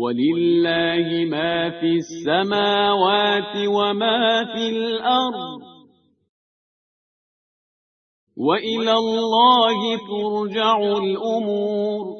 ولله ما في السماوات وما في الأرض وإلى الله ترجع الأمور.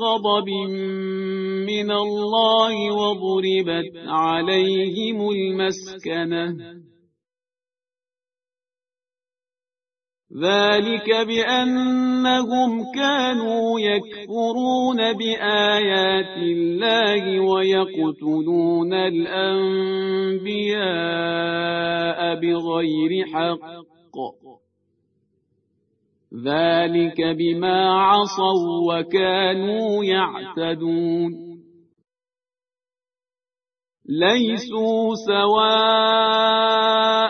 بغضب من الله وضربت عليهم المسكنة. ذلك بأنهم كانوا يكفرون بآيات الله ويقتلون الأنبياء بغير حق. ذلك بما عصوا وكانوا يعتدون ليسوا سواء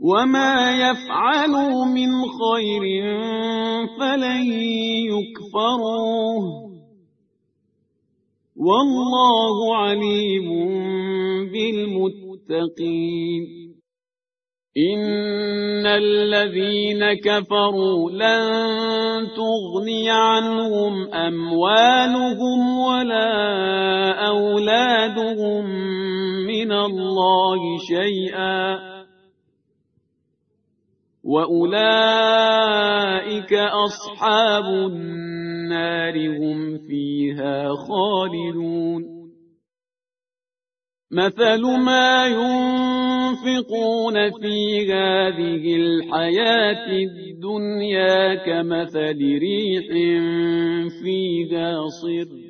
وما يفعلوا من خير فلن يكفروه والله عليم بالمتقين إن الذين كفروا لن تغني عنهم أموالهم ولا أولادهم من الله شيئا وأولئك أصحاب النار هم فيها خالدون. مثل ما ينفقون في هذه الحياة الدنيا كمثل ريح فيها صر.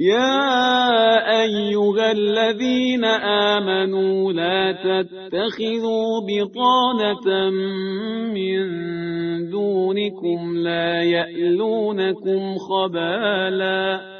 يا أيها الذين آمنوا لا تتخذوا بطانة من دونكم لا يألونكم خبالاً